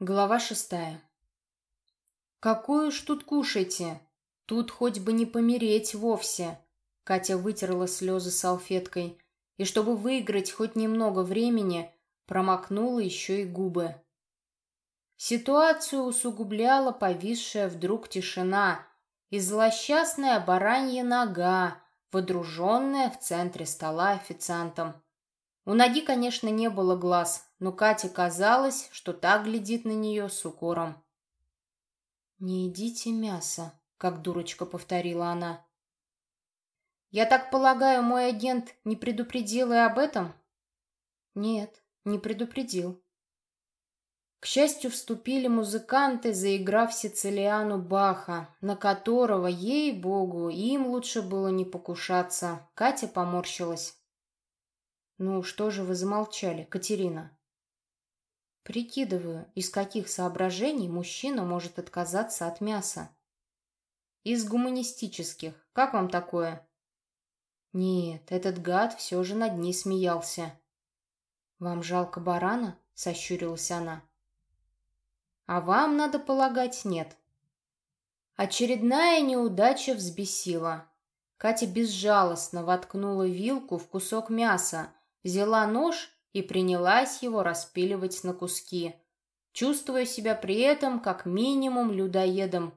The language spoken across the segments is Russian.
Глава шестая. «Какую ж тут кушайте? Тут хоть бы не помереть вовсе!» Катя вытерла слезы салфеткой и, чтобы выиграть хоть немного времени, промокнула еще и губы. Ситуацию усугубляла повисшая вдруг тишина и злосчастная баранья нога, водруженная в центре стола официантом. У ноги, конечно, не было глаз, но Кате казалось, что так глядит на нее с укором. «Не едите мясо», — как дурочка повторила она. «Я так полагаю, мой агент не предупредил и об этом?» «Нет, не предупредил». К счастью, вступили музыканты, заиграв Сицилиану Баха, на которого, ей-богу, им лучше было не покушаться. Катя поморщилась. «Ну, что же вы замолчали, Катерина?» Прикидываю, из каких соображений мужчина может отказаться от мяса. Из гуманистических. Как вам такое? Нет, этот гад все же над ней смеялся. Вам жалко барана? Сощурилась она. А вам, надо полагать, нет. Очередная неудача взбесила. Катя безжалостно воткнула вилку в кусок мяса, взяла нож и принялась его распиливать на куски, чувствуя себя при этом как минимум людоедом.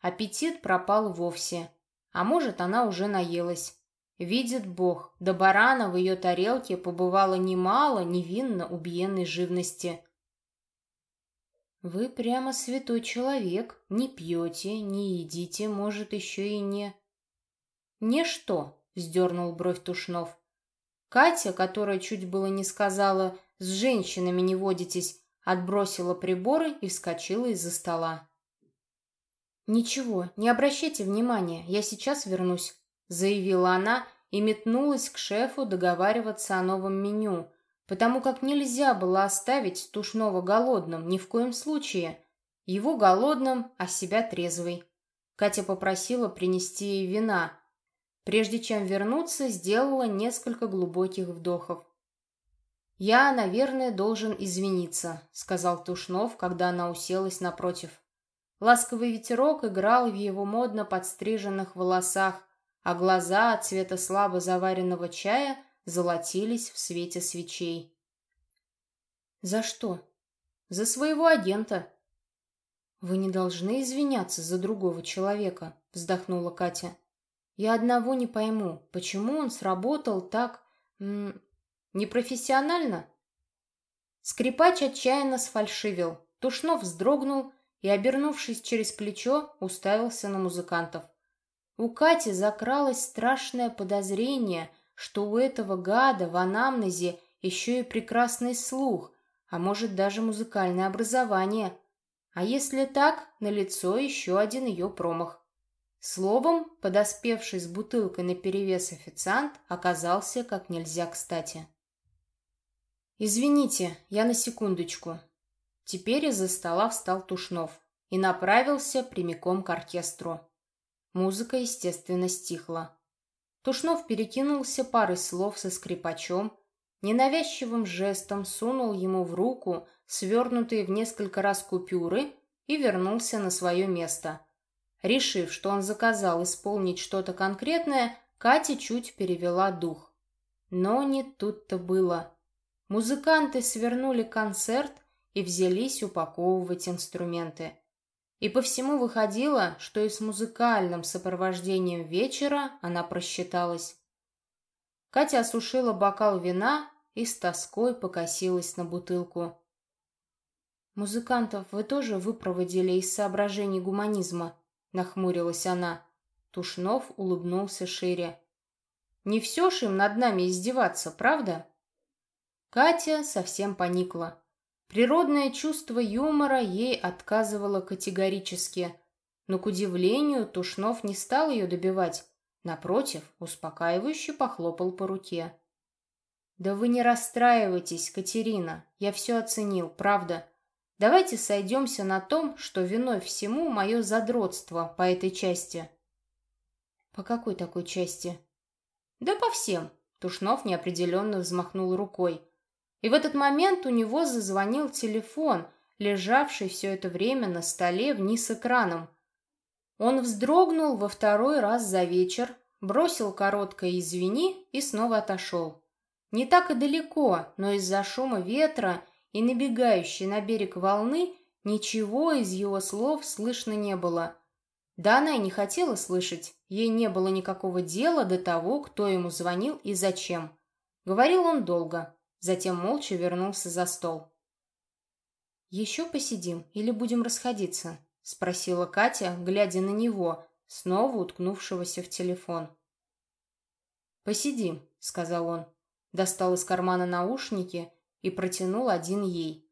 Аппетит пропал вовсе. А может, она уже наелась. Видит Бог, до барана в ее тарелке побывало немало невинно убиенной живности. «Вы прямо святой человек. Не пьете, не едите, может, еще и не...» «Не что?» — вздернул бровь Тушнов. Катя, которая чуть было не сказала «с женщинами не водитесь», отбросила приборы и вскочила из-за стола. «Ничего, не обращайте внимания, я сейчас вернусь», заявила она и метнулась к шефу договариваться о новом меню, потому как нельзя было оставить Тушного голодным ни в коем случае. Его голодным, а себя трезвой. Катя попросила принести ей вина, Прежде чем вернуться, сделала несколько глубоких вдохов. «Я, наверное, должен извиниться», — сказал Тушнов, когда она уселась напротив. Ласковый ветерок играл в его модно подстриженных волосах, а глаза от цвета слабо заваренного чая золотились в свете свечей. «За что?» «За своего агента». «Вы не должны извиняться за другого человека», — вздохнула Катя. Я одного не пойму, почему он сработал так... М непрофессионально? Скрипач отчаянно сфальшивил. Тушнов вздрогнул и, обернувшись через плечо, уставился на музыкантов. У Кати закралось страшное подозрение, что у этого гада в анамнезе еще и прекрасный слух, а может даже музыкальное образование. А если так, налицо еще один ее промах. Словом, подоспевший с бутылкой наперевес официант оказался как нельзя кстати. «Извините, я на секундочку». Теперь из-за стола встал Тушнов и направился прямиком к оркестру. Музыка, естественно, стихла. Тушнов перекинулся парой слов со скрипачом, ненавязчивым жестом сунул ему в руку свернутые в несколько раз купюры и вернулся на свое место – Решив, что он заказал исполнить что-то конкретное, Катя чуть перевела дух. Но не тут-то было. Музыканты свернули концерт и взялись упаковывать инструменты. И по всему выходило, что и с музыкальным сопровождением вечера она просчиталась. Катя осушила бокал вина и с тоской покосилась на бутылку. «Музыкантов вы тоже выпроводили из соображений гуманизма?» — нахмурилась она. Тушнов улыбнулся шире. «Не все ж им над нами издеваться, правда?» Катя совсем поникла. Природное чувство юмора ей отказывало категорически, но, к удивлению, Тушнов не стал ее добивать. Напротив, успокаивающе похлопал по руке. «Да вы не расстраивайтесь, Катерина, я все оценил, правда. Давайте сойдемся на том, что виной всему мое задротство по этой части. По какой такой части? Да по всем. Тушнов неопределенно взмахнул рукой. И в этот момент у него зазвонил телефон, лежавший все это время на столе вниз экраном. Он вздрогнул во второй раз за вечер, бросил короткое «извини» и снова отошел. Не так и далеко, но из-за шума ветра и набегающей на берег волны ничего из его слов слышно не было. Да она и не хотела слышать, ей не было никакого дела до того, кто ему звонил и зачем. Говорил он долго, затем молча вернулся за стол. «Еще посидим или будем расходиться?» — спросила Катя, глядя на него, снова уткнувшегося в телефон. «Посидим», — сказал он, достал из кармана наушники и протянул один ей.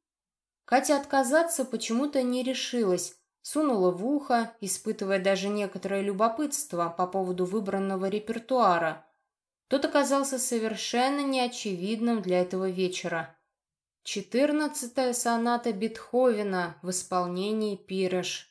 Катя отказаться почему-то не решилась, сунула в ухо, испытывая даже некоторое любопытство по поводу выбранного репертуара. Тот оказался совершенно неочевидным для этого вечера. Четырнадцатая соната Бетховена в исполнении Пирож.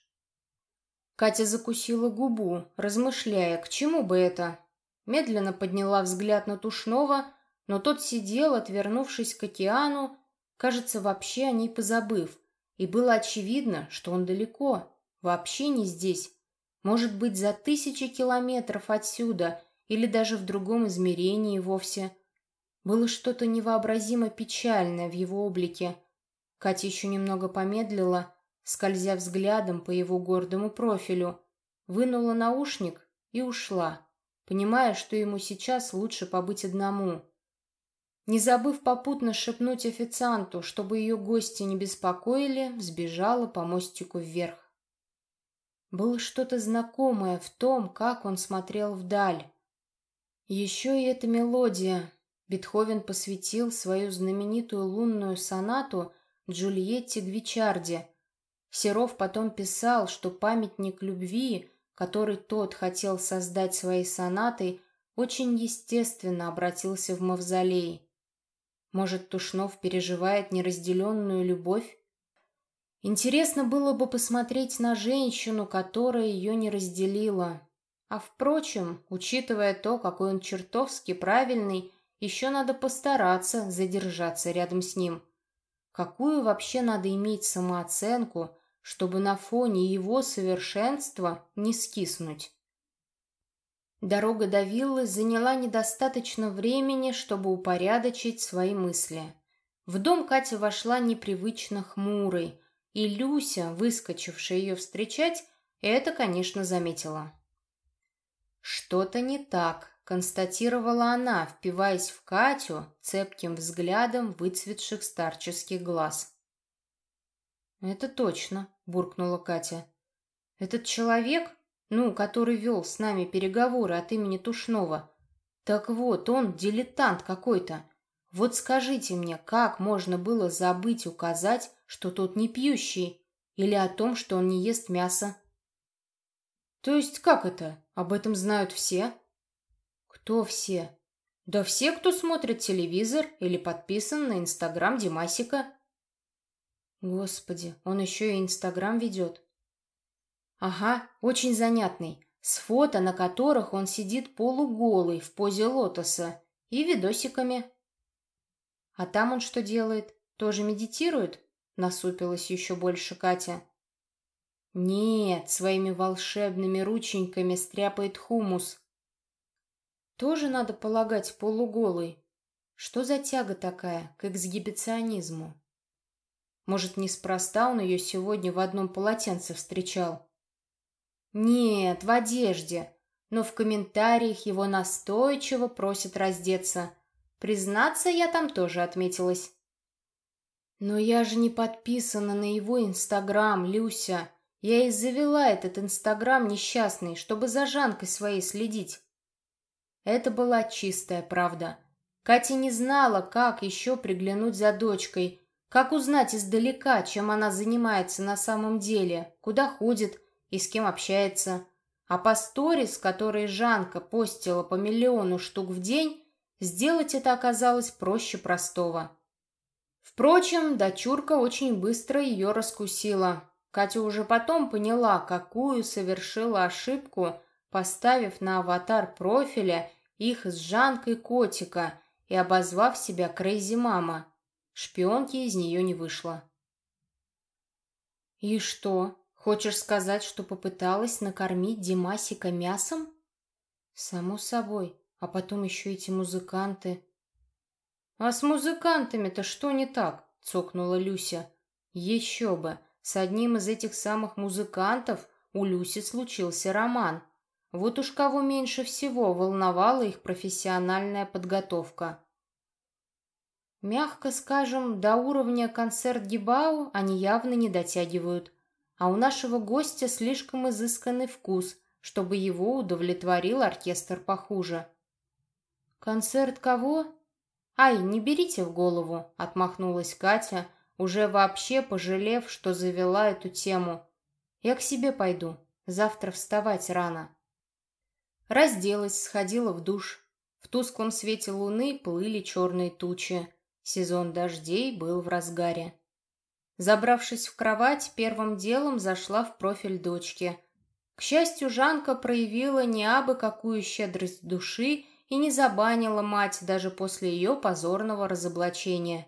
Катя закусила губу, размышляя, к чему бы это. Медленно подняла взгляд на Тушнова, но тот сидел, отвернувшись к океану, кажется, вообще о ней позабыв, и было очевидно, что он далеко, вообще не здесь, может быть, за тысячи километров отсюда или даже в другом измерении вовсе. Было что-то невообразимо печальное в его облике. Катя еще немного помедлила, скользя взглядом по его гордому профилю, вынула наушник и ушла, понимая, что ему сейчас лучше побыть одному. Не забыв попутно шепнуть официанту, чтобы ее гости не беспокоили, взбежала по мостику вверх. Было что-то знакомое в том, как он смотрел вдаль. Еще и эта мелодия, Бетховен посвятил свою знаменитую лунную сонату Джульетте Гвичарди. Серов потом писал, что памятник любви, который тот хотел создать своей сонатой, очень естественно обратился в мавзолей. Может, Тушнов переживает неразделенную любовь? Интересно было бы посмотреть на женщину, которая ее не разделила. А впрочем, учитывая то, какой он чертовски правильный, еще надо постараться задержаться рядом с ним. Какую вообще надо иметь самооценку, чтобы на фоне его совершенства не скиснуть? Дорога до виллы заняла недостаточно времени, чтобы упорядочить свои мысли. В дом Катя вошла непривычно хмурой, и Люся, выскочившая ее встречать, это, конечно, заметила. Что-то не так, констатировала она, впиваясь в Катю цепким взглядом выцветших старческих глаз. «Это точно», — буркнула Катя. «Этот человек, ну, который вел с нами переговоры от имени Тушнова, так вот, он дилетант какой-то. Вот скажите мне, как можно было забыть указать, что тот не пьющий, или о том, что он не ест мясо?» «То есть как это? Об этом знают все?» Кто все? Да все, кто смотрит телевизор или подписан на Инстаграм Димасика. Господи, он еще и Инстаграм ведет. Ага, очень занятный. С фото, на которых он сидит полуголый в позе лотоса и видосиками. А там он что делает? Тоже медитирует? Насупилась еще больше Катя. Нет, своими волшебными рученьками стряпает хумус. Тоже, надо полагать, полуголый. Что за тяга такая к эксгибиционизму? Может, неспроста он ее сегодня в одном полотенце встречал? Нет, в одежде, но в комментариях его настойчиво просят раздеться. Признаться, я там тоже отметилась. Но я же не подписана на его Инстаграм, Люся. Я и завела этот Инстаграм несчастный, чтобы за Жанкой своей следить. Это была чистая правда. Катя не знала, как еще приглянуть за дочкой, как узнать издалека, чем она занимается на самом деле, куда ходит и с кем общается. А по сторис, которые Жанка постила по миллиону штук в день, сделать это оказалось проще простого. Впрочем, дочурка очень быстро ее раскусила. Катя уже потом поняла, какую совершила ошибку, поставив на аватар профиля их с Жанкой котика и обозвав себя Крейзи Мама. Шпионки из нее не вышло. И что? Хочешь сказать, что попыталась накормить Димасика мясом? Само собой. А потом еще эти музыканты. А с музыкантами-то что не так? Цокнула Люся. Еще бы. С одним из этих самых музыкантов у Люси случился роман. Вот уж кого меньше всего волновала их профессиональная подготовка. Мягко скажем, до уровня концерт Гибау они явно не дотягивают, а у нашего гостя слишком изысканный вкус, чтобы его удовлетворил оркестр похуже. «Концерт кого?» «Ай, не берите в голову», — отмахнулась Катя, уже вообще пожалев, что завела эту тему. «Я к себе пойду, завтра вставать рано». Разделась, сходила в душ. В тусклом свете луны плыли черные тучи. Сезон дождей был в разгаре. Забравшись в кровать, первым делом зашла в профиль дочки. К счастью, Жанка проявила не абы какую щедрость души и не забанила мать даже после ее позорного разоблачения.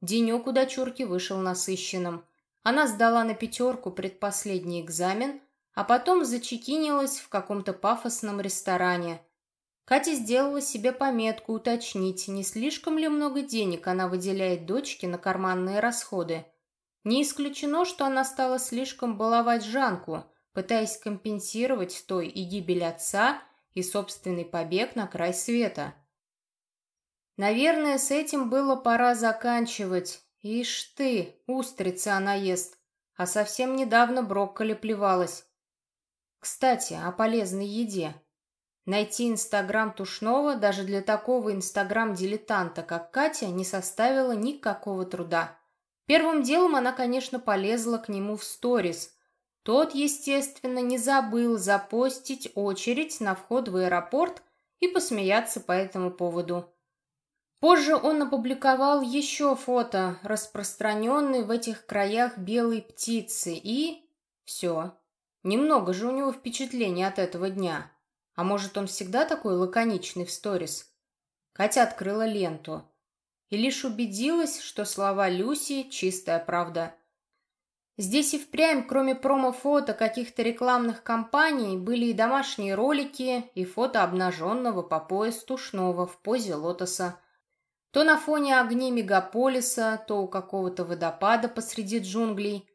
Денек у дочурки вышел насыщенным. Она сдала на пятерку предпоследний экзамен, а потом зачекинилась в каком-то пафосном ресторане – Катя сделала себе пометку уточнить, не слишком ли много денег она выделяет дочке на карманные расходы. Не исключено, что она стала слишком баловать Жанку, пытаясь компенсировать той и гибель отца, и собственный побег на край света. Наверное, с этим было пора заканчивать. Ишь ты, устрица она ест, а совсем недавно брокколи плевалась. Кстати, о полезной еде. Найти Инстаграм Тушного даже для такого Инстаграм-дилетанта, как Катя, не составило никакого труда. Первым делом она, конечно, полезла к нему в сторис. Тот, естественно, не забыл запостить очередь на вход в аэропорт и посмеяться по этому поводу. Позже он опубликовал еще фото, распространенной в этих краях белой птицы, и... Все. Немного же у него впечатлений от этого дня. А может, он всегда такой лаконичный в сторис? Катя открыла ленту и лишь убедилась, что слова Люси — чистая правда. Здесь и впрямь, кроме промо-фото каких-то рекламных кампаний, были и домашние ролики, и фото обнаженного по пояс тушного в позе лотоса. То на фоне огней мегаполиса, то у какого-то водопада посреди джунглей.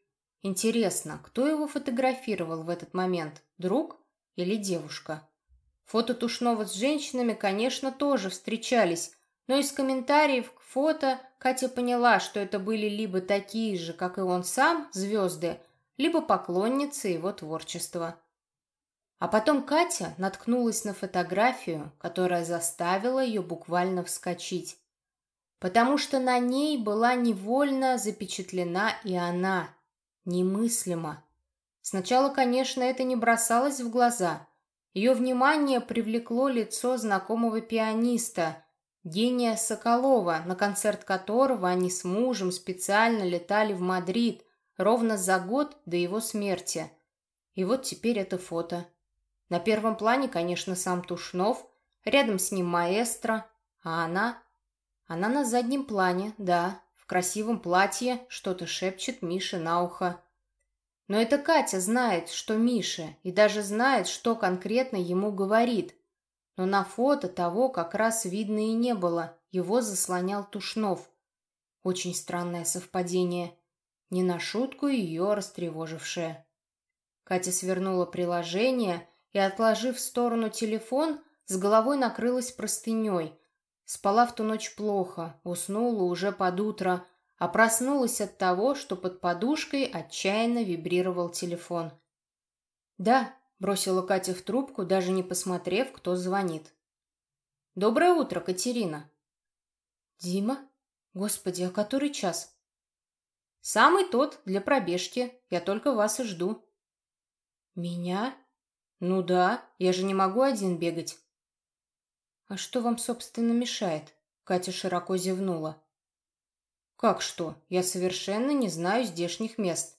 Интересно, кто его фотографировал в этот момент, друг или девушка? Фото Тушного с женщинами, конечно, тоже встречались, но из комментариев к фото Катя поняла, что это были либо такие же, как и он сам, звезды, либо поклонницы его творчества. А потом Катя наткнулась на фотографию, которая заставила ее буквально вскочить. Потому что на ней была невольно запечатлена и она. Немыслимо. Сначала, конечно, это не бросалось в глаза – ее внимание привлекло лицо знакомого пианиста, гения Соколова, на концерт которого они с мужем специально летали в Мадрид ровно за год до его смерти. И вот теперь это фото. На первом плане, конечно, сам Тушнов, рядом с ним маэстро, а она... Она на заднем плане, да, в красивом платье, что-то шепчет Мише на ухо. Но это Катя знает, что Миша, и даже знает, что конкретно ему говорит. Но на фото того как раз видно и не было, его заслонял Тушнов. Очень странное совпадение, не на шутку ее растревожившее. Катя свернула приложение и, отложив в сторону телефон, с головой накрылась простыней. Спала в ту ночь плохо, уснула уже под утро, а проснулась от того, что под подушкой отчаянно вибрировал телефон. «Да», — бросила Катя в трубку, даже не посмотрев, кто звонит. «Доброе утро, Катерина». «Дима? Господи, а который час?» «Самый тот, для пробежки. Я только вас и жду». «Меня? Ну да, я же не могу один бегать». «А что вам, собственно, мешает?» Катя широко зевнула. «Как что? Я совершенно не знаю здешних мест».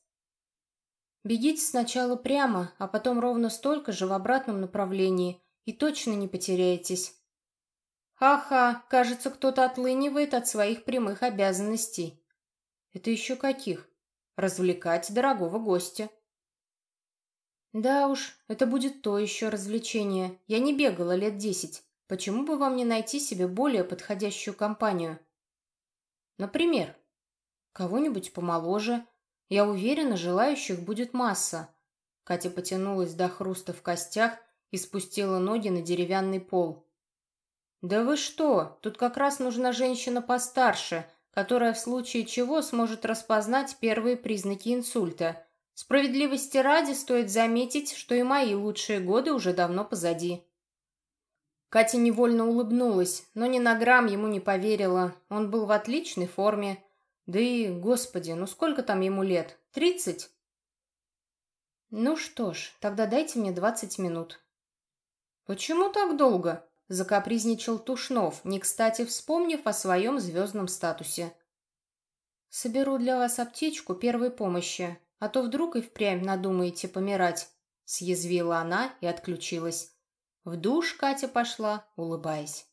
«Бегите сначала прямо, а потом ровно столько же в обратном направлении, и точно не потеряетесь». «Ха-ха, кажется, кто-то отлынивает от своих прямых обязанностей». «Это еще каких?» развлекать дорогого гостя. Да уж, это будет то еще развлечение. Я не бегала лет десять. Почему бы вам не найти себе более подходящую компанию? Например, кого-нибудь помоложе. Я уверена, желающих будет масса. Катя потянулась до хруста в костях и спустила ноги на деревянный пол. «Да вы что? Тут как раз нужна женщина постарше, которая в случае чего сможет распознать первые признаки инсульта. Справедливости ради стоит заметить, что и мои лучшие годы уже давно позади». Катя невольно улыбнулась, но ни на грамм ему не поверила. Он был в отличной форме. Да и, господи, ну сколько там ему лет? Тридцать? Ну что ж, тогда дайте мне двадцать минут. Почему так долго? Закапризничал Тушнов, не кстати вспомнив о своем звездном статусе. Соберу для вас аптечку первой помощи, а то вдруг и впрямь надумаете помирать. Съязвила она и отключилась. В душ Катя пошла, улыбаясь.